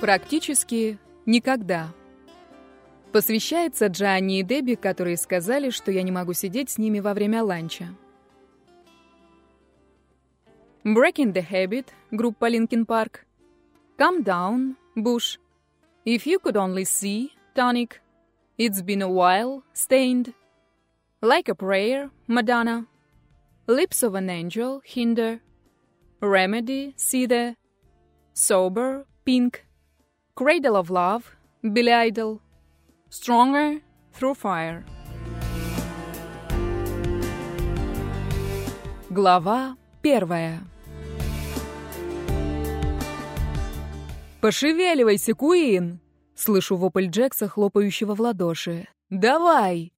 Практически никогда. Посвящается Джанни и Дебби, которые сказали, что я не могу сидеть с ними во время ланча. Breaking the Habit, группа Linkin Park. Come Down, Bush. If You Could Only See, Tonic. It's Been a While, Stained. Like a Prayer, Madonna. Lips of an Angel, Hinder. Remedy, There. Sober, Pink. Cradle of Love, Billy Idol. Stronger, Through Fire. Глава первая. «Пошевеливайся, Куин!» Слышу вопль Джекса, хлопающего в ладоши. «Давай!»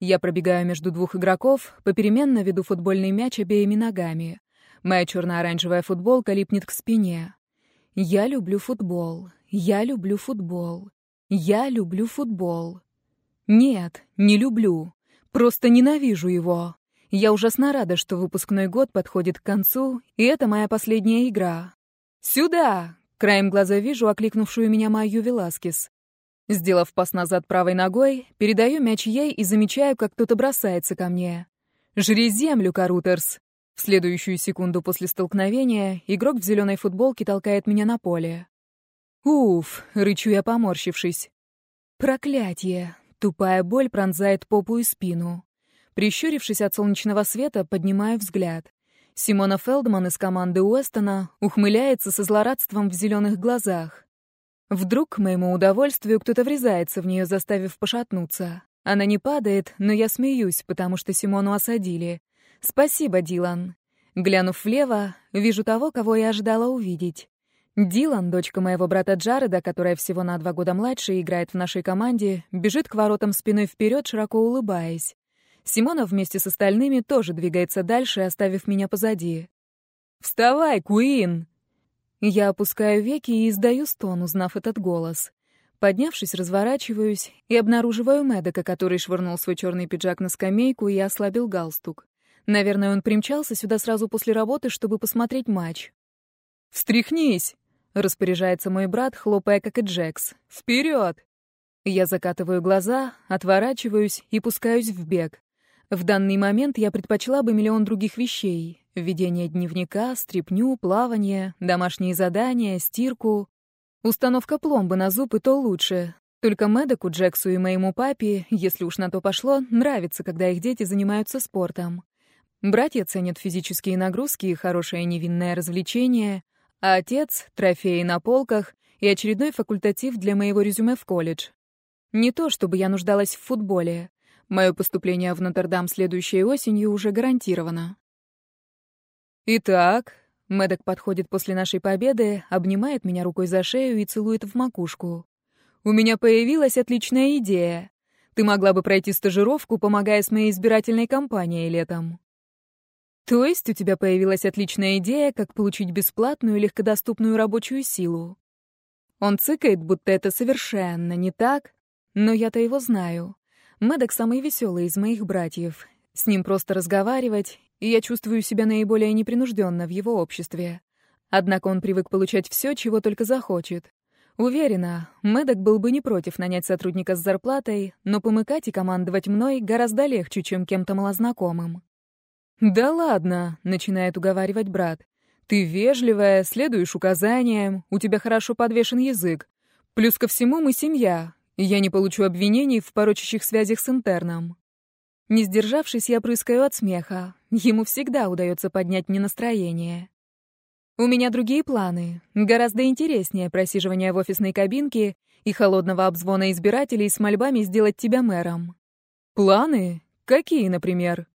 Я пробегаю между двух игроков, попеременно веду футбольный мяч обеими ногами. Моя черно-оранжевая футболка липнет к спине. Я люблю футбол. Я люблю футбол. Я люблю футбол. Нет, не люблю. Просто ненавижу его. Я ужасно рада, что выпускной год подходит к концу, и это моя последняя игра. «Сюда!» — краем глаза вижу окликнувшую меня Майю Веласкес. Сделав пас назад правой ногой, передаю мяч ей и замечаю, как кто-то бросается ко мне. «Жри землю, Карутерс!» В следующую секунду после столкновения игрок в зеленой футболке толкает меня на поле. Уф, рычу я, поморщившись. Проклятие! Тупая боль пронзает попу и спину. Прищурившись от солнечного света, поднимаю взгляд. Симона Фелдман из команды Уэстона ухмыляется со злорадством в зеленых глазах. Вдруг, к моему удовольствию, кто-то врезается в нее, заставив пошатнуться. Она не падает, но я смеюсь, потому что Симону осадили. Спасибо, Дилан. Глянув влево, вижу того, кого я ожидала увидеть. Дилан, дочка моего брата Джареда, которая всего на два года младше и играет в нашей команде, бежит к воротам спиной вперед, широко улыбаясь. Симона вместе с остальными тоже двигается дальше, оставив меня позади. «Вставай, Куин!» Я опускаю веки и издаю стон, узнав этот голос. Поднявшись, разворачиваюсь и обнаруживаю Медока, который швырнул свой черный пиджак на скамейку и ослабил галстук. Наверное, он примчался сюда сразу после работы, чтобы посмотреть матч. «Встряхнись!» Распоряжается мой брат, хлопая, как и Джекс. «Вперед!» Я закатываю глаза, отворачиваюсь и пускаюсь в бег. В данный момент я предпочла бы миллион других вещей. Ведение дневника, стряпню, плавание, домашние задания, стирку. Установка пломбы на зуб и то лучше. Только Мэдоку, Джексу и моему папе, если уж на то пошло, нравится, когда их дети занимаются спортом. Братья ценят физические нагрузки и хорошее невинное развлечение — а отец — трофеи на полках и очередной факультатив для моего резюме в колледж. Не то, чтобы я нуждалась в футболе. Мое поступление в Нотр-Дам следующей осенью уже гарантировано. «Итак», — Мэддок подходит после нашей победы, обнимает меня рукой за шею и целует в макушку. «У меня появилась отличная идея. Ты могла бы пройти стажировку, помогая с моей избирательной кампанией летом». То есть у тебя появилась отличная идея, как получить бесплатную легкодоступную рабочую силу. Он цыкает, будто это совершенно не так, но я-то его знаю. Мэддок самый веселый из моих братьев. С ним просто разговаривать, и я чувствую себя наиболее непринужденно в его обществе. Однако он привык получать все, чего только захочет. Уверена, Мэддок был бы не против нанять сотрудника с зарплатой, но помыкать и командовать мной гораздо легче, чем кем-то малознакомым. «Да ладно», — начинает уговаривать брат. «Ты вежливая, следуешь указаниям, у тебя хорошо подвешен язык. Плюс ко всему мы семья, я не получу обвинений в порочащих связях с интерном». Не сдержавшись, я прыскаю от смеха. Ему всегда удается поднять мне настроение. У меня другие планы, гораздо интереснее просиживания в офисной кабинке и холодного обзвона избирателей с мольбами сделать тебя мэром. Планы? Какие, например?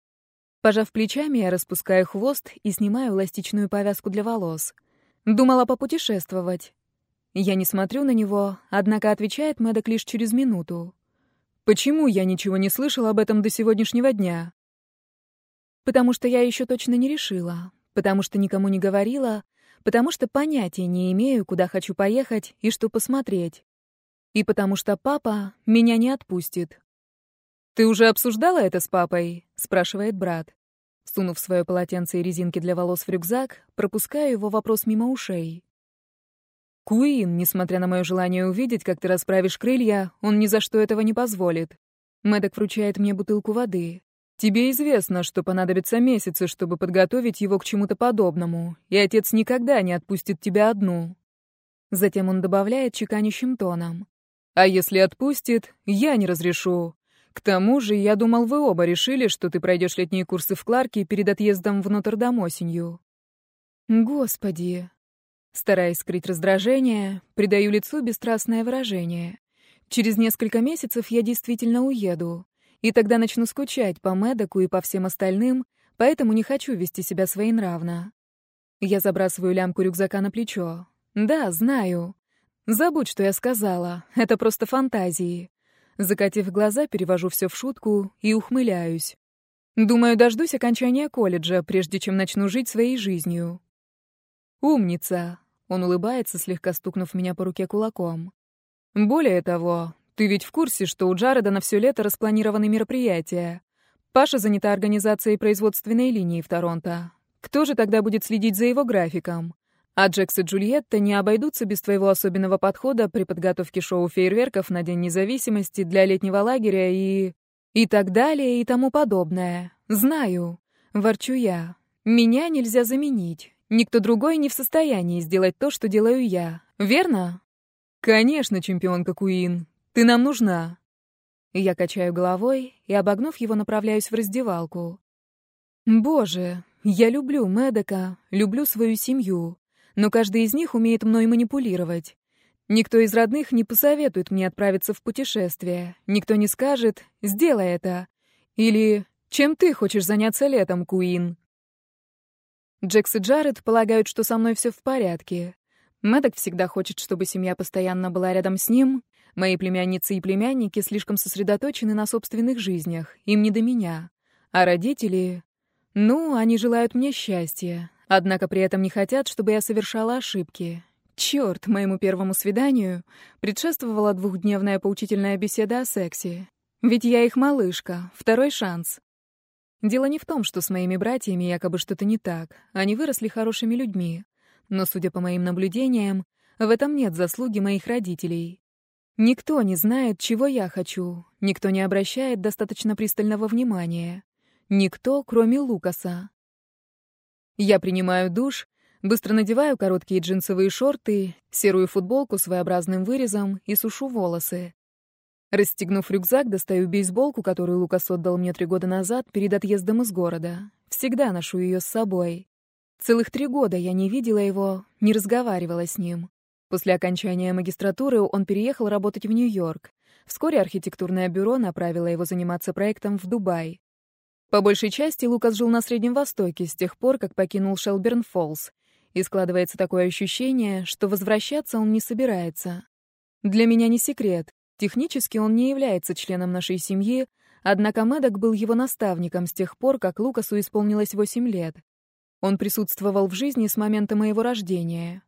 Пожав плечами, я распускаю хвост и снимаю эластичную повязку для волос. Думала попутешествовать. Я не смотрю на него, однако отвечает Мэддок лишь через минуту. «Почему я ничего не слышал об этом до сегодняшнего дня?» «Потому что я еще точно не решила, потому что никому не говорила, потому что понятия не имею, куда хочу поехать и что посмотреть. И потому что папа меня не отпустит. «Ты уже обсуждала это с папой?» — спрашивает брат. Сунув свое полотенце и резинки для волос в рюкзак, пропускаю его вопрос мимо ушей. Куин, несмотря на мое желание увидеть, как ты расправишь крылья, он ни за что этого не позволит. Мэддок вручает мне бутылку воды. Тебе известно, что понадобятся месяцы, чтобы подготовить его к чему-то подобному, и отец никогда не отпустит тебя одну. Затем он добавляет чеканящим тоном. А если отпустит, я не разрешу. К тому же, я думал, вы оба решили, что ты пройдешь летние курсы в Кларке перед отъездом в Нотр-Дам осенью. Господи. Стараясь скрыть раздражение, придаю лицу бесстрастное выражение. Через несколько месяцев я действительно уеду. И тогда начну скучать по Мэдоку и по всем остальным, поэтому не хочу вести себя своенравно. Я забрасываю лямку рюкзака на плечо. Да, знаю. Забудь, что я сказала. Это просто фантазии. Закатив глаза, перевожу все в шутку и ухмыляюсь. Думаю, дождусь окончания колледжа, прежде чем начну жить своей жизнью. Умница. Он улыбается, слегка стукнув меня по руке кулаком. Более того, ты ведь в курсе, что у Джареда на все лето распланированы мероприятия. Паша занята организацией производственной линии в Торонто. Кто же тогда будет следить за его графиком? А Джекс и Джульетта не обойдутся без твоего особенного подхода при подготовке шоу фейерверков на День независимости для летнего лагеря и... и так далее и тому подобное. Знаю. Ворчу я. Меня нельзя заменить. Никто другой не в состоянии сделать то, что делаю я. Верно? Конечно, чемпионка Куин. Ты нам нужна. Я качаю головой и, обогнув его, направляюсь в раздевалку. Боже, я люблю Медока, люблю свою семью, но каждый из них умеет мной манипулировать. Никто из родных не посоветует мне отправиться в путешествие. Никто не скажет «сделай это» или «чем ты хочешь заняться летом, Куин?» Джекс и Джаред полагают, что со мной все в порядке. Мэддок всегда хочет, чтобы семья постоянно была рядом с ним, Мои племянницы и племянники слишком сосредоточены на собственных жизнях, им не до меня. А родители... Ну, они желают мне счастья, однако при этом не хотят, чтобы я совершала ошибки. Черт, моему первому свиданию предшествовала двухдневная поучительная беседа о сексе. Ведь я их малышка, второй шанс. Дело не в том, что с моими братьями якобы что-то не так. Они выросли хорошими людьми. Но, судя по моим наблюдениям, в этом нет заслуги моих родителей. Никто не знает, чего я хочу. Никто не обращает достаточно пристального внимания. Никто, кроме Лукаса. Я принимаю душ, быстро надеваю короткие джинсовые шорты, серую футболку с своеобразным вырезом и сушу волосы. Расстегнув рюкзак, достаю бейсболку, которую Лукас отдал мне три года назад перед отъездом из города. Всегда ношу ее с собой. Целых три года я не видела его, не разговаривала с ним. После окончания магистратуры он переехал работать в Нью-Йорк. Вскоре архитектурное бюро направило его заниматься проектом в Дубай. По большей части Лукас жил на Среднем Востоке с тех пор, как покинул Шелберн-Фоллс. И складывается такое ощущение, что возвращаться он не собирается. Для меня не секрет. Технически он не является членом нашей семьи, однако Мэддок был его наставником с тех пор, как Лукасу исполнилось 8 лет. Он присутствовал в жизни с момента моего рождения.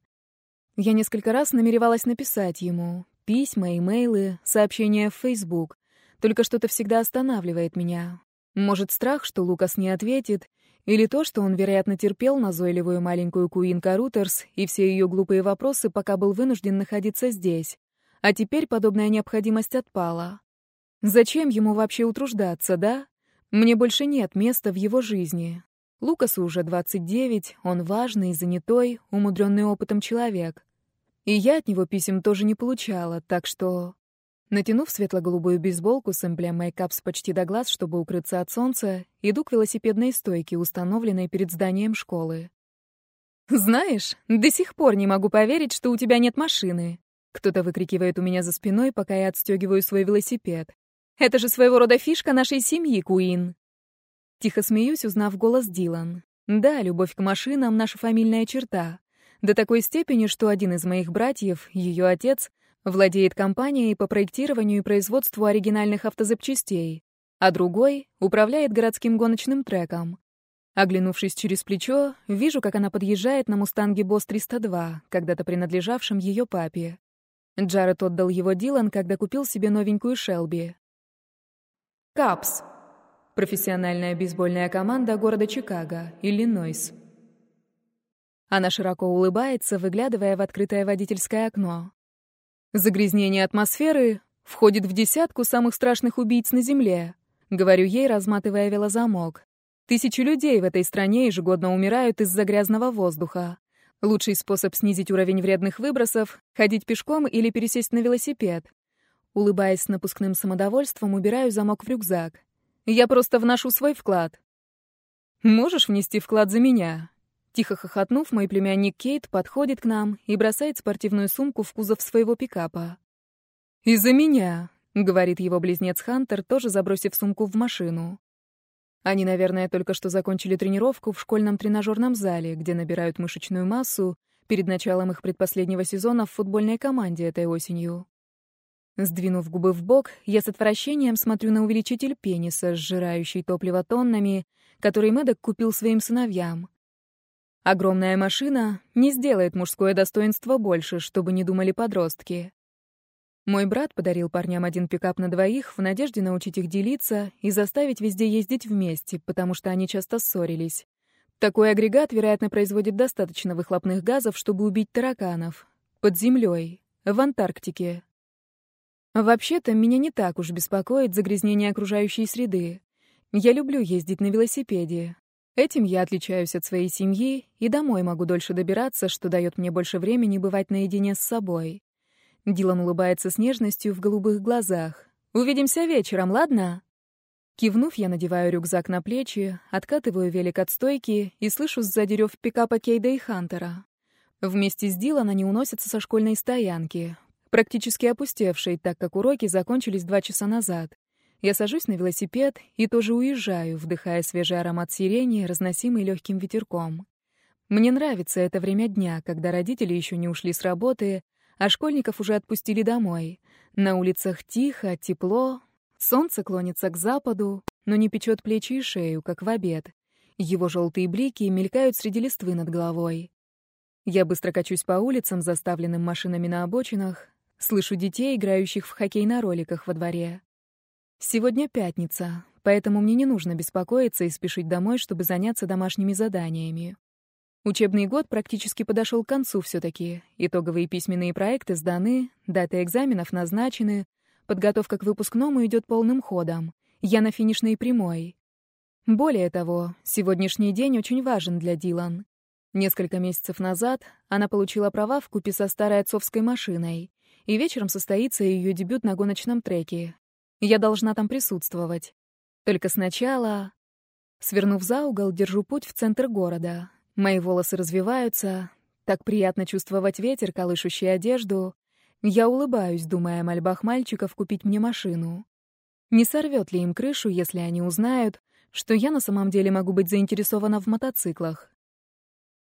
Я несколько раз намеревалась написать ему. Письма, имейлы, сообщения в Facebook. Только что-то всегда останавливает меня. Может, страх, что Лукас не ответит, или то, что он, вероятно, терпел назойливую маленькую Куин Карутерс и все ее глупые вопросы, пока был вынужден находиться здесь. А теперь подобная необходимость отпала. Зачем ему вообще утруждаться, да? Мне больше нет места в его жизни. Лукасу уже 29, он важный, занятой, умудренный опытом человек. И я от него писем тоже не получала, так что... Натянув светло-голубую бейсболку с эмблемой Капс почти до глаз, чтобы укрыться от солнца, иду к велосипедной стойке, установленной перед зданием школы. «Знаешь, до сих пор не могу поверить, что у тебя нет машины», кто-то выкрикивает у меня за спиной, пока я отстегиваю свой велосипед. «Это же своего рода фишка нашей семьи, Куин». Тихо смеюсь, узнав голос Дилан. Да, любовь к машинам — наша фамильная черта. До такой степени, что один из моих братьев, ее отец, владеет компанией по проектированию и производству оригинальных автозапчастей, а другой управляет городским гоночным треком. Оглянувшись через плечо, вижу, как она подъезжает на «Мустанге Босс 302», когда-то принадлежавшем ее папе. Джаред отдал его Дилан, когда купил себе новенькую Шелби. «Капс», Профессиональная бейсбольная команда города Чикаго, Иллинойс. Она широко улыбается, выглядывая в открытое водительское окно. Загрязнение атмосферы входит в десятку самых страшных убийц на Земле, говорю ей, разматывая велозамок. Тысячи людей в этой стране ежегодно умирают из-за грязного воздуха. Лучший способ снизить уровень вредных выбросов — ходить пешком или пересесть на велосипед. Улыбаясь с напускным самодовольством, убираю замок в рюкзак. Я просто вношу свой вклад. Можешь внести вклад за меня? Тихо хохотнув, мой племянник Кейт подходит к нам и бросает спортивную сумку в кузов своего пикапа. «Из-за меня», — говорит его близнец Хантер, тоже забросив сумку в машину. Они, наверное, только что закончили тренировку в школьном тренажерном зале, где набирают мышечную массу перед началом их предпоследнего сезона в футбольной команде этой осенью. Сдвинув губы в бок, я с отвращением смотрю на увеличитель пениса, сжирающий топливо тоннами, который Мэддок купил своим сыновьям. Огромная машина не сделает мужское достоинство больше, чтобы не думали подростки. Мой брат подарил парням один пикап на двоих в надежде научить их делиться и заставить везде ездить вместе, потому что они часто ссорились. Такой агрегат, вероятно, производит достаточно выхлопных газов, чтобы убить тараканов. Под землей, в Антарктике. Вообще-то, меня не так уж беспокоит загрязнение окружающей среды. Я люблю ездить на велосипеде. Этим я отличаюсь от своей семьи и домой могу дольше добираться, что дает мне больше времени бывать наедине с собой. Дилан улыбается с нежностью в голубых глазах. «Увидимся вечером, ладно?» Кивнув, я надеваю рюкзак на плечи, откатываю велик от стойки и слышу сзади рев пикапа Кейда и Хантера. Вместе с Дилан они уносятся со школьной стоянки, практически опустевшей, так как уроки закончились два часа назад. Я сажусь на велосипед и тоже уезжаю, вдыхая свежий аромат сирени, разносимый легким ветерком. Мне нравится это время дня, когда родители еще не ушли с работы, а школьников уже отпустили домой. На улицах тихо, тепло, солнце клонится к западу, но не печет плечи и шею, как в обед. Его желтые блики мелькают среди листвы над головой. Я быстро качусь по улицам, заставленным машинами на обочинах, слышу детей, играющих в хоккей на роликах во дворе. Сегодня пятница, поэтому мне не нужно беспокоиться и спешить домой, чтобы заняться домашними заданиями. Учебный год практически подошел к концу все-таки. Итоговые письменные проекты сданы, даты экзаменов назначены, подготовка к выпускному идет полным ходом. Я на финишной прямой. Более того, сегодняшний день очень важен для Дилан. Несколько месяцев назад она получила права в купе со старой отцовской машиной, и вечером состоится ее дебют на гоночном треке. Я должна там присутствовать. Только сначала... Свернув за угол, держу путь в центр города, Мои волосы развиваются, так приятно чувствовать ветер, колышущий одежду. Я улыбаюсь, думая о мольбах мальчиков купить мне машину. Не сорвет ли им крышу, если они узнают, что я на самом деле могу быть заинтересована в мотоциклах?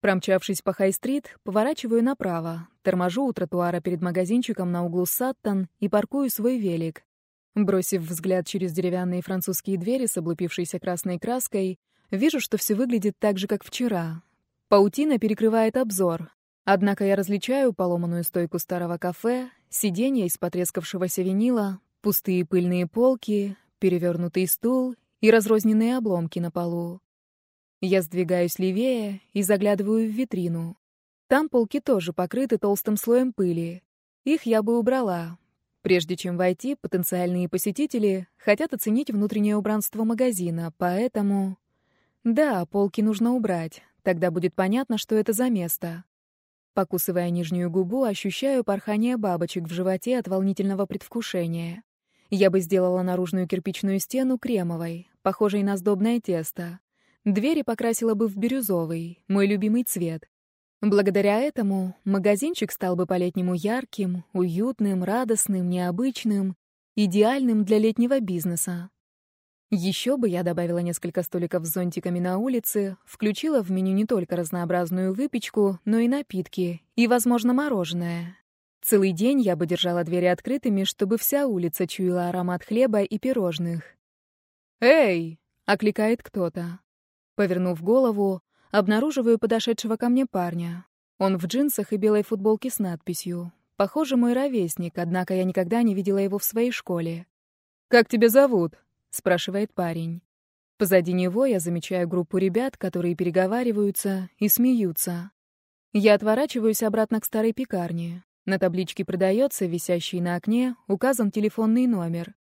Промчавшись по Хай-стрит, поворачиваю направо, торможу у тротуара перед магазинчиком на углу Саттон и паркую свой велик. Бросив взгляд через деревянные французские двери с облупившейся красной краской, вижу, что все выглядит так же, как вчера, Паутина перекрывает обзор. Однако я различаю поломанную стойку старого кафе, сиденья из потрескавшегося винила, пустые пыльные полки, перевернутый стул и разрозненные обломки на полу. Я сдвигаюсь левее и заглядываю в витрину. Там полки тоже покрыты толстым слоем пыли. Их я бы убрала. Прежде чем войти, потенциальные посетители хотят оценить внутреннее убранство магазина, поэтому... Да, полки нужно убрать, Тогда будет понятно, что это за место. Покусывая нижнюю губу, ощущаю порхание бабочек в животе от волнительного предвкушения. Я бы сделала наружную кирпичную стену кремовой, похожей на сдобное тесто. Двери покрасила бы в бирюзовый, мой любимый цвет. Благодаря этому магазинчик стал бы по-летнему ярким, уютным, радостным, необычным, идеальным для летнего бизнеса. Еще бы я добавила несколько столиков с зонтиками на улице, включила в меню не только разнообразную выпечку, но и напитки, и, возможно, мороженое. Целый день я бы держала двери открытыми, чтобы вся улица чуяла аромат хлеба и пирожных. «Эй!» — окликает кто-то. Повернув голову, обнаруживаю подошедшего ко мне парня. Он в джинсах и белой футболке с надписью. Похоже, мой ровесник, однако я никогда не видела его в своей школе. «Как тебя зовут?» спрашивает парень. Позади него я замечаю группу ребят, которые переговариваются и смеются. Я отворачиваюсь обратно к старой пекарне. На табличке «Продается», висящей на окне, указан телефонный номер.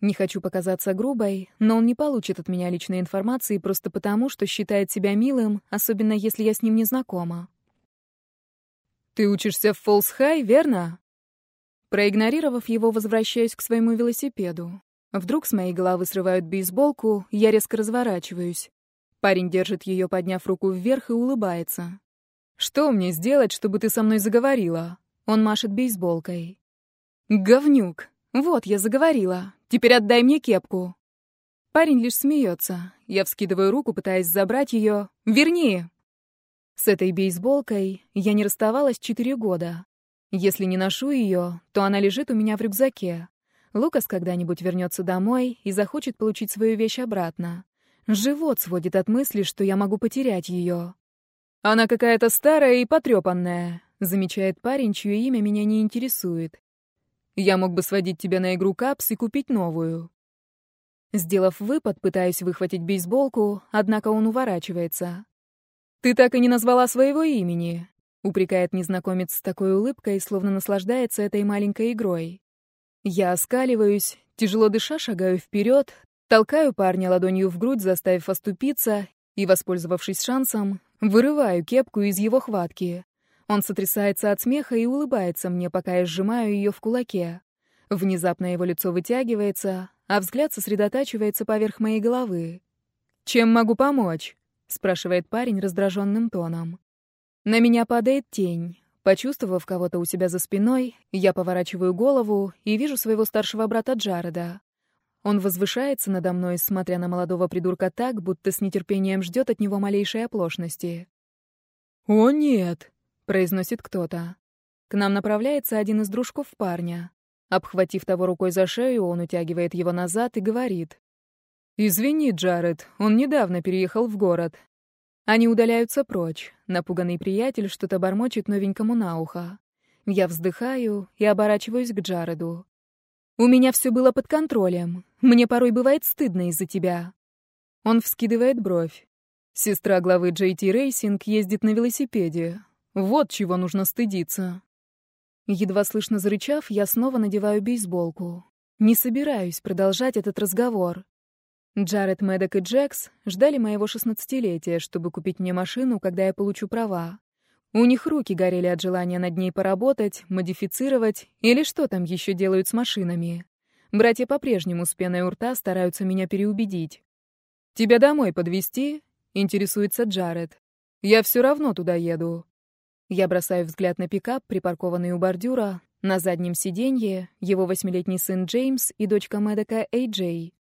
Не хочу показаться грубой, но он не получит от меня личной информации просто потому, что считает себя милым, особенно если я с ним не знакома. «Ты учишься в Фолс-Хай, верно?» Проигнорировав его, возвращаюсь к своему велосипеду. Вдруг с моей головы срывают бейсболку, я резко разворачиваюсь. Парень держит ее, подняв руку вверх, и улыбается. «Что мне сделать, чтобы ты со мной заговорила?» Он машет бейсболкой. «Говнюк! Вот, я заговорила. Теперь отдай мне кепку». Парень лишь смеется. Я вскидываю руку, пытаясь забрать ее. «Верни!» С этой бейсболкой я не расставалась четыре года. Если не ношу ее, то она лежит у меня в рюкзаке. Лукас когда-нибудь вернется домой и захочет получить свою вещь обратно. Живот сводит от мысли, что я могу потерять ее. Она какая-то старая и потрепанная замечает парень, чье имя меня не интересует. Я мог бы сводить тебя на игру капс и купить новую. Сделав выпад, пытаюсь выхватить бейсболку, однако он уворачивается. Ты так и не назвала своего имени, упрекает незнакомец с такой улыбкой, словно наслаждается этой маленькой игрой. Я оскаливаюсь, тяжело дыша шагаю вперед, толкаю парня ладонью в грудь, заставив оступиться, и, воспользовавшись шансом, вырываю кепку из его хватки. Он сотрясается от смеха и улыбается мне, пока я сжимаю ее в кулаке. Внезапно его лицо вытягивается, а взгляд сосредотачивается поверх моей головы. «Чем могу помочь?» — спрашивает парень раздраженным тоном. На меня падает тень. Почувствовав кого-то у себя за спиной, я поворачиваю голову и вижу своего старшего брата Джареда. Он возвышается надо мной, смотря на молодого придурка так, будто с нетерпением ждет от него малейшей оплошности. «О, нет!» Произносит кто-то. К нам направляется один из дружков парня. Обхватив того рукой за шею, он утягивает его назад и говорит. «Извини, Джаред, он недавно переехал в город». Они удаляются прочь. Напуганный приятель что-то бормочет новенькому на ухо. Я вздыхаю и оборачиваюсь к Джареду. «У меня все было под контролем. Мне порой бывает стыдно из-за тебя». Он вскидывает бровь. Сестра главы JT Racing ездит на велосипеде. Вот чего нужно стыдиться. Едва слышно зарычав, я снова надеваю бейсболку. Не собираюсь продолжать этот разговор. Джаред, Мэддок и Джекс ждали моего шестнадцатилетия, чтобы купить мне машину, когда я получу права. У них руки горели от желания над ней поработать, модифицировать или что там еще делают с машинами. Братья по-прежнему с пеной у рта стараются меня переубедить. «Тебя домой подвезти? интересуется Джаред. «Я все равно туда еду. Я бросаю взгляд на пикап, припаркованный у бордюра, на заднем сиденье его восьмилетний сын Джеймс и дочка Мэдека Эй Джей.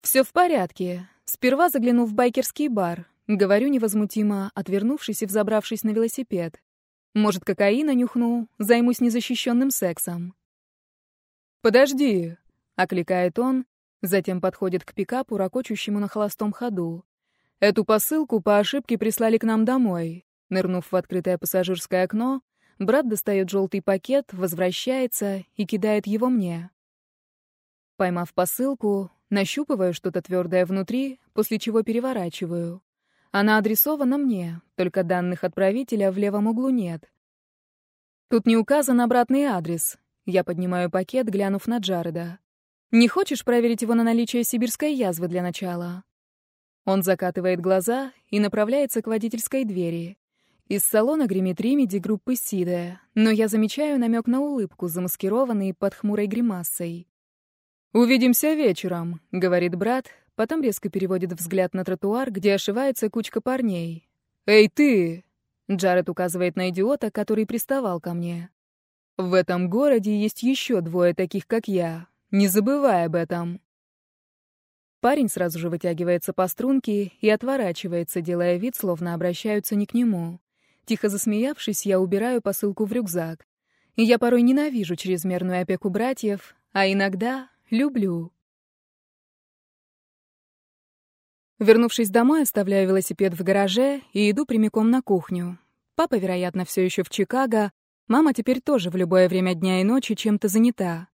«Все в порядке. Сперва загляну в байкерский бар», — говорю невозмутимо, отвернувшись и взобравшись на велосипед. «Может, кокаина нюхну, займусь незащищенным сексом». «Подожди», — окликает он, затем подходит к пикапу, ракочущему на холостом ходу. «Эту посылку по ошибке прислали к нам домой. Нырнув в открытое пассажирское окно, брат достает желтый пакет, возвращается и кидает его мне. Поймав посылку, нащупываю что-то твердое внутри, после чего переворачиваю. Она адресована мне, только данных отправителя в левом углу нет. Тут не указан обратный адрес. Я поднимаю пакет, глянув на Джареда. «Не хочешь проверить его на наличие сибирской язвы для начала?» Он закатывает глаза и направляется к водительской двери. Из салона гремит ремеди группы Сида, но я замечаю намек на улыбку, замаскированный под хмурой гримасой. «Увидимся вечером», — говорит брат, потом резко переводит взгляд на тротуар, где ошивается кучка парней. «Эй, ты!» — Джаред указывает на идиота, который приставал ко мне. «В этом городе есть еще двое таких, как я. Не забывай об этом». Парень сразу же вытягивается по струнке и отворачивается, делая вид, словно обращаются не к нему. Тихо засмеявшись, я убираю посылку в рюкзак. Я порой ненавижу чрезмерную опеку братьев, а иногда люблю. Вернувшись домой, оставляю велосипед в гараже и иду прямиком на кухню. Папа, вероятно, все еще в Чикаго. Мама теперь тоже в любое время дня и ночи чем-то занята.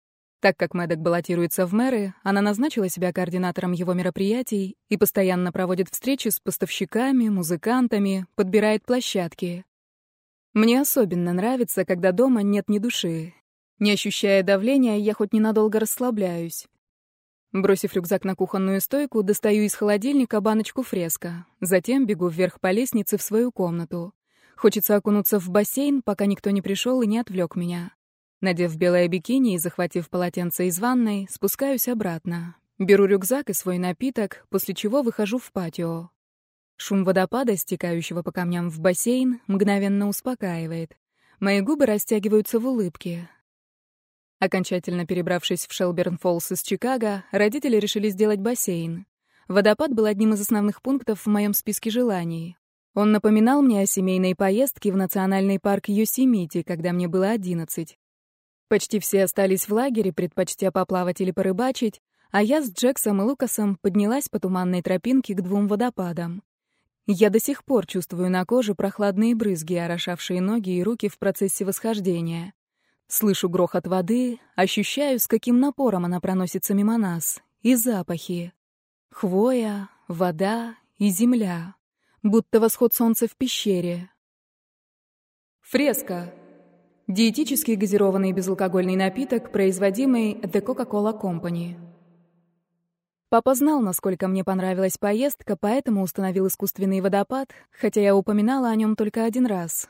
Так как Мэддок баллотируется в мэры, она назначила себя координатором его мероприятий и постоянно проводит встречи с поставщиками, музыкантами, подбирает площадки. Мне особенно нравится, когда дома нет ни души. Не ощущая давления, я хоть ненадолго расслабляюсь. Бросив рюкзак на кухонную стойку, достаю из холодильника баночку фреска. Затем бегу вверх по лестнице в свою комнату. Хочется окунуться в бассейн, пока никто не пришел и не отвлек меня. Надев белое бикини и захватив полотенце из ванной, спускаюсь обратно. Беру рюкзак и свой напиток, после чего выхожу в патио. Шум водопада, стекающего по камням в бассейн, мгновенно успокаивает. Мои губы растягиваются в улыбке. Окончательно перебравшись в Шелберн-Фоллс из Чикаго, родители решили сделать бассейн. Водопад был одним из основных пунктов в моем списке желаний. Он напоминал мне о семейной поездке в национальный парк Йосемити, когда мне было 11. Почти все остались в лагере, предпочтя поплавать или порыбачить, а я с Джексом и Лукасом поднялась по туманной тропинке к двум водопадам. Я до сих пор чувствую на коже прохладные брызги, орошавшие ноги и руки в процессе восхождения. Слышу грохот воды, ощущаю, с каким напором она проносится мимо нас. И запахи. Хвоя, вода и земля. Будто восход солнца в пещере. Фреска. Диетический газированный безалкогольный напиток, производимый The Coca-Cola Company. Папа знал, насколько мне понравилась поездка, поэтому установил искусственный водопад, хотя я упоминала о нем только один раз.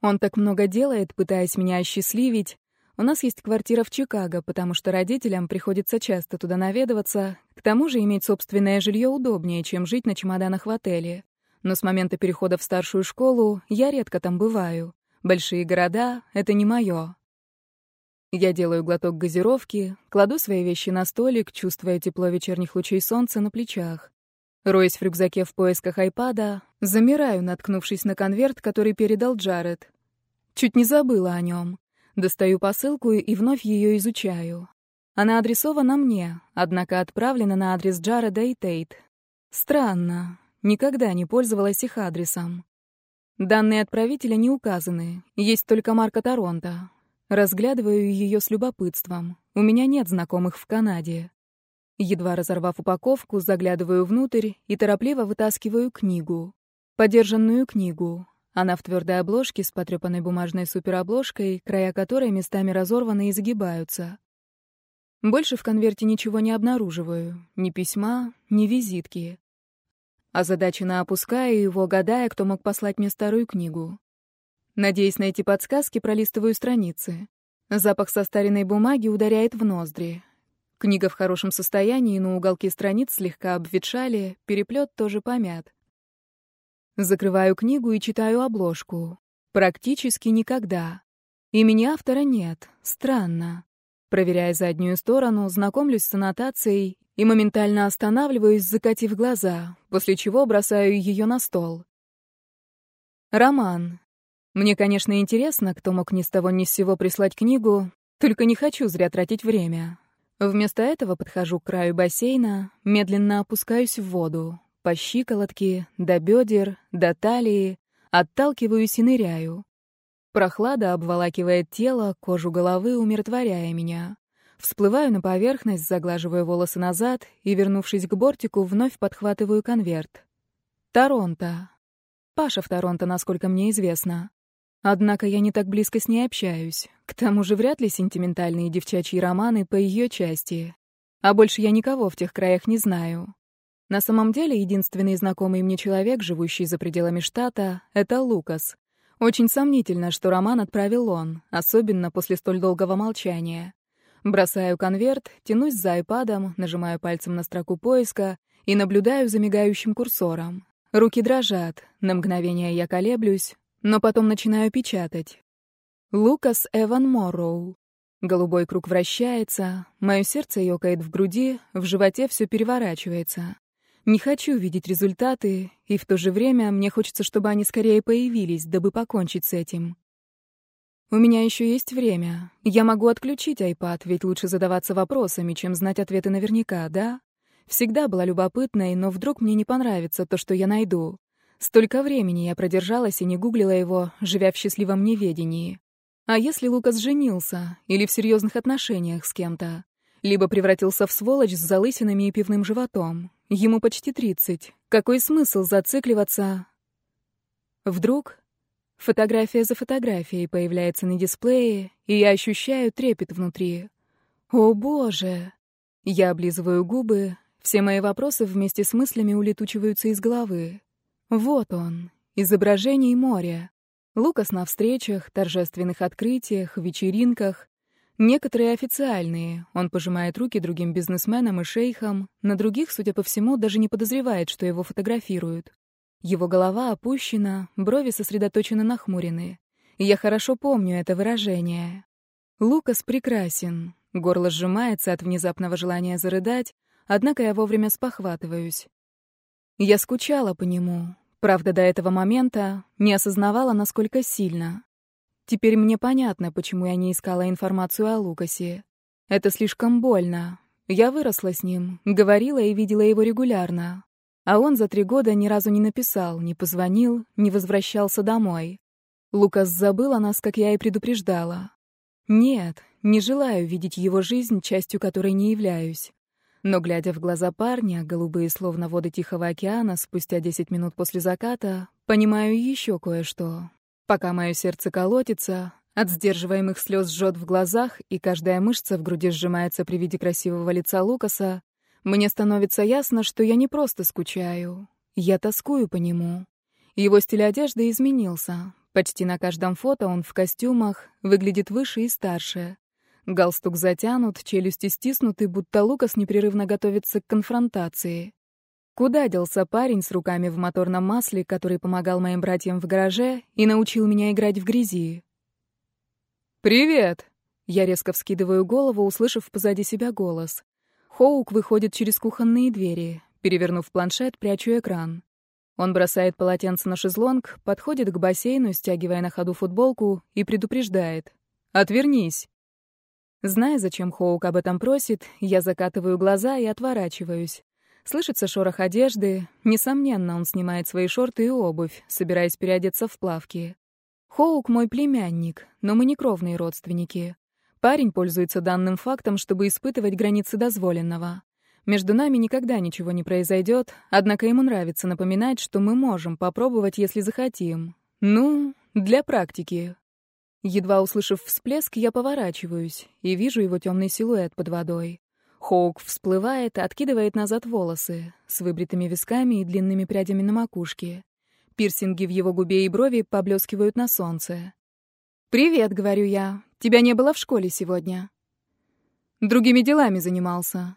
Он так много делает, пытаясь меня осчастливить. У нас есть квартира в Чикаго, потому что родителям приходится часто туда наведываться. К тому же иметь собственное жилье удобнее, чем жить на чемоданах в отеле. Но с момента перехода в старшую школу я редко там бываю. Большие города — это не мое. Я делаю глоток газировки, кладу свои вещи на столик, чувствуя тепло вечерних лучей солнца на плечах. Роясь в рюкзаке в поисках айпада, замираю, наткнувшись на конверт, который передал Джаред. Чуть не забыла о нем. Достаю посылку и вновь ее изучаю. Она адресована мне, однако отправлена на адрес Джареда и Тейт. Странно. Никогда не пользовалась их адресом. Данные отправителя не указаны, есть только марка Торонто. Разглядываю ее с любопытством. У меня нет знакомых в Канаде. Едва разорвав упаковку, заглядываю внутрь и торопливо вытаскиваю книгу. Подержанную книгу. Она в твердой обложке с потрепанной бумажной суперобложкой, края которой местами разорваны и загибаются. Больше в конверте ничего не обнаруживаю. Ни письма, ни визитки. Озадаченно опускаю его, гадая, кто мог послать мне старую книгу. Надеясь найти подсказки, пролистываю страницы. Запах состаренной бумаги ударяет в ноздри. Книга в хорошем состоянии, но уголки страниц слегка обветшали, переплет тоже помят. Закрываю книгу и читаю обложку. Практически никогда. Имени автора нет. Странно. Проверяя заднюю сторону, знакомлюсь с аннотацией и моментально останавливаюсь, закатив глаза, после чего бросаю ее на стол. Роман. Мне, конечно, интересно, кто мог ни с того ни с сего прислать книгу, только не хочу зря тратить время. Вместо этого подхожу к краю бассейна, медленно опускаюсь в воду, по щиколотке, до бедер, до талии, отталкиваюсь и ныряю. Прохлада обволакивает тело, кожу головы, умиротворяя меня. Всплываю на поверхность, заглаживаю волосы назад и, вернувшись к бортику, вновь подхватываю конверт. Торонто. Паша в Торонто, насколько мне известно. Однако я не так близко с ней общаюсь. К тому же вряд ли сентиментальные девчачьи романы по ее части. А больше я никого в тех краях не знаю. На самом деле, единственный знакомый мне человек, живущий за пределами штата, — это Лукас. Очень сомнительно, что роман отправил он, особенно после столь долгого молчания. Бросаю конверт, тянусь за айпадом, нажимаю пальцем на строку поиска и наблюдаю за мигающим курсором. Руки дрожат, на мгновение я колеблюсь, но потом начинаю печатать. Лукас Эван Морроу. Голубой круг вращается, мое сердце ёкает в груди, в животе все переворачивается. Не хочу видеть результаты, и в то же время мне хочется, чтобы они скорее появились, дабы покончить с этим. У меня еще есть время. Я могу отключить iPad, ведь лучше задаваться вопросами, чем знать ответы наверняка, да? Всегда была любопытной, но вдруг мне не понравится то, что я найду. Столько времени я продержалась и не гуглила его, живя в счастливом неведении. А если Лукас женился или в серьезных отношениях с кем-то? Либо превратился в сволочь с залысинами и пивным животом. Ему почти тридцать. Какой смысл зацикливаться? Вдруг Фотография за фотографией появляется на дисплее, и я ощущаю трепет внутри. О, боже! Я облизываю губы, все мои вопросы вместе с мыслями улетучиваются из головы. Вот он, изображение моря. Лукас на встречах, торжественных открытиях, вечеринках. Некоторые официальные. Он пожимает руки другим бизнесменам и шейхам. На других, судя по всему, даже не подозревает, что его фотографируют. Его голова опущена, брови сосредоточенно нахмурены. Я хорошо помню это выражение. Лукас прекрасен. Горло сжимается от внезапного желания зарыдать, однако я вовремя спохватываюсь. Я скучала по нему, Правда, до этого момента не осознавала, насколько сильно. Теперь мне понятно, почему я не искала информацию о Лукасе. Это слишком больно. Я выросла с ним, говорила и видела его регулярно. А он за три года ни разу не написал, не позвонил, не возвращался домой. Лукас забыл о нас, как я и предупреждала. Нет, не желаю видеть его жизнь, частью которой не являюсь. Но, глядя в глаза парня, голубые словно воды Тихого океана, спустя десять минут после заката, понимаю еще кое-что. Пока мое сердце колотится, от сдерживаемых слез жжет в глазах, и каждая мышца в груди сжимается при виде красивого лица Лукаса, мне становится ясно, что я не просто скучаю. Я тоскую по нему. Его стиль одежды изменился. Почти на каждом фото он в костюмах, выглядит выше и старше. Галстук затянут, челюсти стиснуты, будто Лукас непрерывно готовится к конфронтации. Куда делся парень с руками в моторном масле, который помогал моим братьям в гараже и научил меня играть в грязи? «Привет!» Я резко вскидываю голову, услышав позади себя голос. Хоук выходит через кухонные двери. Перевернув планшет, прячу экран. Он бросает полотенце на шезлонг, подходит к бассейну, стягивая на ходу футболку, и предупреждает. «Отвернись!» Зная, зачем Хоук об этом просит, я закатываю глаза и отворачиваюсь. Слышится шорох одежды. Несомненно, он снимает свои шорты и обувь, собираясь переодеться в плавки. Хоук мой племянник, но мы не кровные родственники. Парень пользуется данным фактом, чтобы испытывать границы дозволенного. Между нами никогда ничего не произойдет, однако ему нравится напоминать, что мы можем попробовать, если захотим. Ну, для практики. Едва услышав всплеск, я поворачиваюсь и вижу его темный силуэт под водой. Хоук всплывает, откидывает назад волосы с выбритыми висками и длинными прядями на макушке. Пирсинги в его губе и брови поблескивают на солнце. «Привет», — говорю я. «Тебя не было в школе сегодня». Другими делами занимался.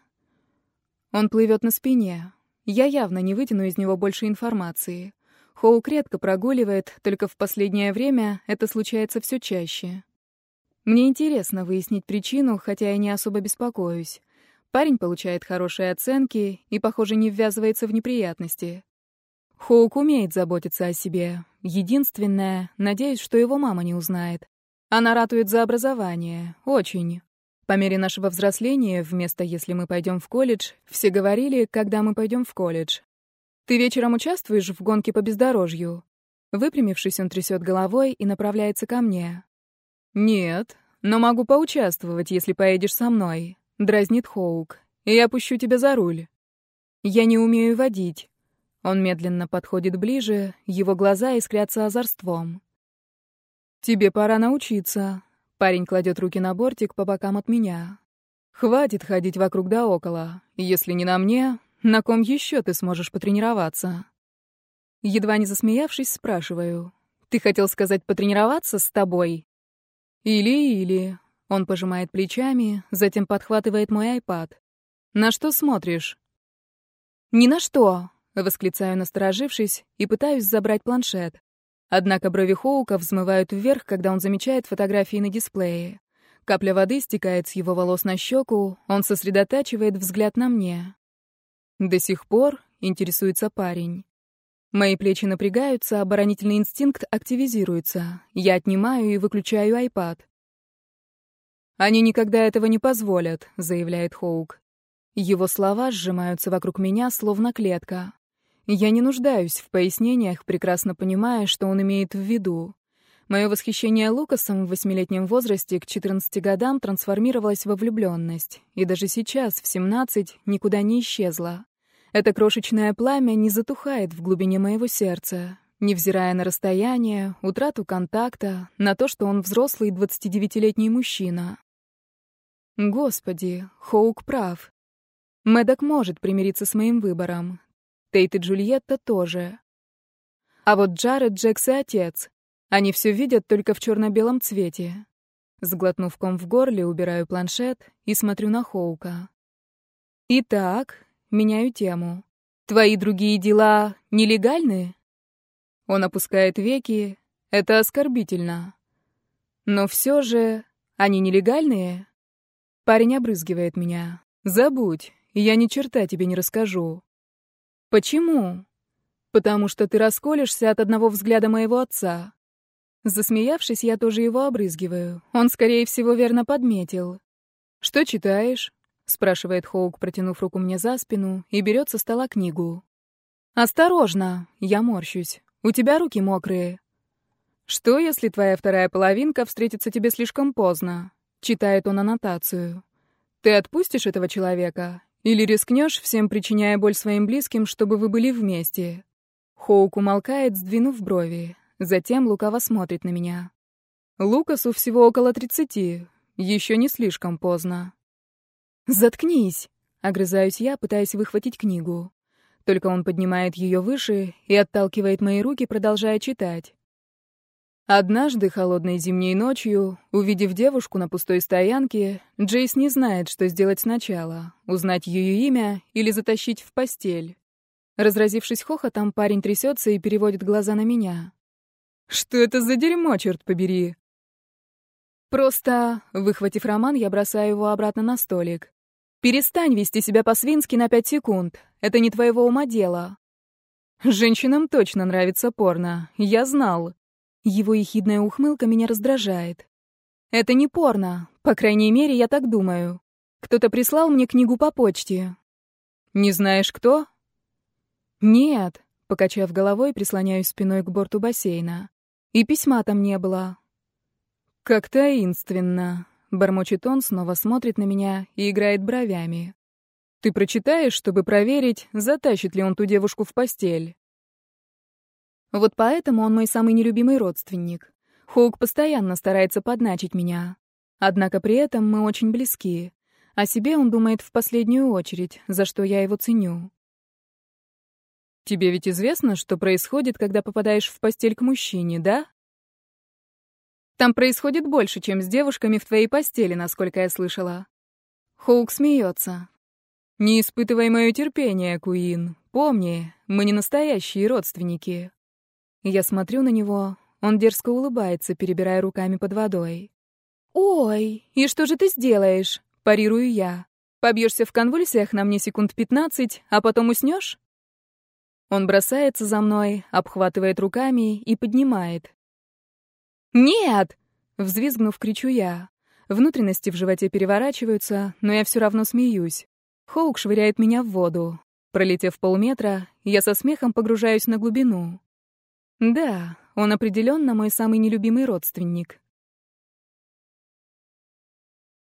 Он плывет на спине. Я явно не вытяну из него больше информации. Хоук редко прогуливает, только в последнее время это случается все чаще. Мне интересно выяснить причину, хотя я не особо беспокоюсь. Парень получает хорошие оценки и, похоже, не ввязывается в неприятности. Хоук умеет заботиться о себе. Единственное, надеюсь, что его мама не узнает. Она ратует за образование. Очень. По мере нашего взросления, вместо «если мы пойдем в колледж», все говорили «когда мы пойдем в колледж». Ты вечером участвуешь в гонке по бездорожью?» Выпрямившись, он трясет головой и направляется ко мне. «Нет, но могу поучаствовать, если поедешь со мной», — дразнит Хоук. «И я пущу тебя за руль». «Я не умею водить». Он медленно подходит ближе, его глаза искрятся озорством. «Тебе пора научиться». Парень кладет руки на бортик по бокам от меня. «Хватит ходить вокруг да около. Если не на мне, на ком еще ты сможешь потренироваться? Едва не засмеявшись, спрашиваю. Ты хотел сказать потренироваться с тобой? Или-или. Он пожимает плечами, затем подхватывает мой айпад. На что смотришь? Ни на что, восклицаю, насторожившись, и пытаюсь забрать планшет. Однако брови Хоука взмывают вверх, когда он замечает фотографии на дисплее. Капля воды стекает с его волос на щеку, он сосредотачивает взгляд на мне. До сих пор интересуется парень. Мои плечи напрягаются, оборонительный инстинкт активизируется. Я отнимаю и выключаю айпад. «Они никогда этого не позволят», — заявляет Хоук. Его слова сжимаются вокруг меня, словно клетка. Я не нуждаюсь в пояснениях, прекрасно понимая, что он имеет в виду. Мое восхищение Лукасом в восьмилетнем возрасте к 14 годам трансформировалось во влюбленность, и даже сейчас, в 17, никуда не исчезло. Это крошечное пламя не затухает в глубине моего сердца. невзирая на расстояние, утрату контакта, на то, что он взрослый 29-летний мужчина. Господи, Хоук прав. Мэддок может примириться с моим выбором. Тейт и Джульетта тоже. А вот Джаред, Джекс и отец. Они все видят только в черно-белом цвете. Сглотнув ком в горле, убираю планшет и смотрю на Хоука. Итак, меняю тему. Твои другие дела нелегальны? Он опускает веки. Это оскорбительно. Но все же они нелегальные? Парень обрызгивает меня. Забудь, я ни черта тебе не расскажу. Почему? Потому что ты расколешься от одного взгляда моего отца. Засмеявшись, я тоже его обрызгиваю. Он, скорее всего, верно подметил. «Что читаешь?» — спрашивает Хоук, протянув руку мне за спину, и берет со стола книгу. «Осторожно!» — я морщусь. «У тебя руки мокрые». «Что, если твоя вторая половинка встретится тебе слишком поздно?» — читает он аннотацию. «Ты отпустишь этого человека? Или рискнешь, всем причиняя боль своим близким, чтобы вы были вместе?» Хоук умолкает, сдвинув брови. Затем лукаво смотрит на меня. «Лукасу всего около тридцати. Еще не слишком поздно». «Заткнись!» — огрызаюсь я, пытаясь выхватить книгу. Только он поднимает ее выше и отталкивает мои руки, продолжая читать. Однажды, холодной зимней ночью, увидев девушку на пустой стоянке, Джейс не знает, что сделать сначала — узнать ее имя или затащить в постель. Разразившись хохотом, парень трясется и переводит глаза на меня. «Что это за дерьмо, черт побери?» Просто, выхватив роман, я бросаю его обратно на столик. Перестань вести себя по-свински на пять секунд. Это не твоего ума дело. Женщинам точно нравится порно. Я знал. Его ехидная ухмылка меня раздражает. Это не порно. По крайней мере, я так думаю. Кто-то прислал мне книгу по почте. Не знаешь, кто? Нет. Покачав головой, прислоняюсь спиной к борту бассейна. И письма там не было. Как таинственно. Бормочет он, снова смотрит на меня и играет бровями. «Ты прочитаешь, чтобы проверить, затащит ли он ту девушку в постель?» Вот поэтому он мой самый нелюбимый родственник. Хоук постоянно старается подначить меня. Однако при этом мы очень близки. О себе он думает в последнюю очередь, за что я его ценю. «Тебе ведь известно, что происходит, когда попадаешь в постель к мужчине, да?» Там происходит больше, чем с девушками в твоей постели, насколько я слышала. Хоук смеется. Не испытывай мое терпение, Куин. Помни, мы не настоящие родственники. Я смотрю на него, он дерзко улыбается, перебирая руками под водой. «Ой, и что же ты сделаешь?» — парирую я. «Побьешься в конвульсиях на мне секунд пятнадцать, а потом уснешь?» Он бросается за мной, обхватывает руками и поднимает. «Нет!» — взвизгнув, кричу я. Внутренности в животе переворачиваются, но я все равно смеюсь. Хоук швыряет меня в воду. Пролетев полметра, я со смехом погружаюсь на глубину. Да, он определенно мой самый нелюбимый родственник.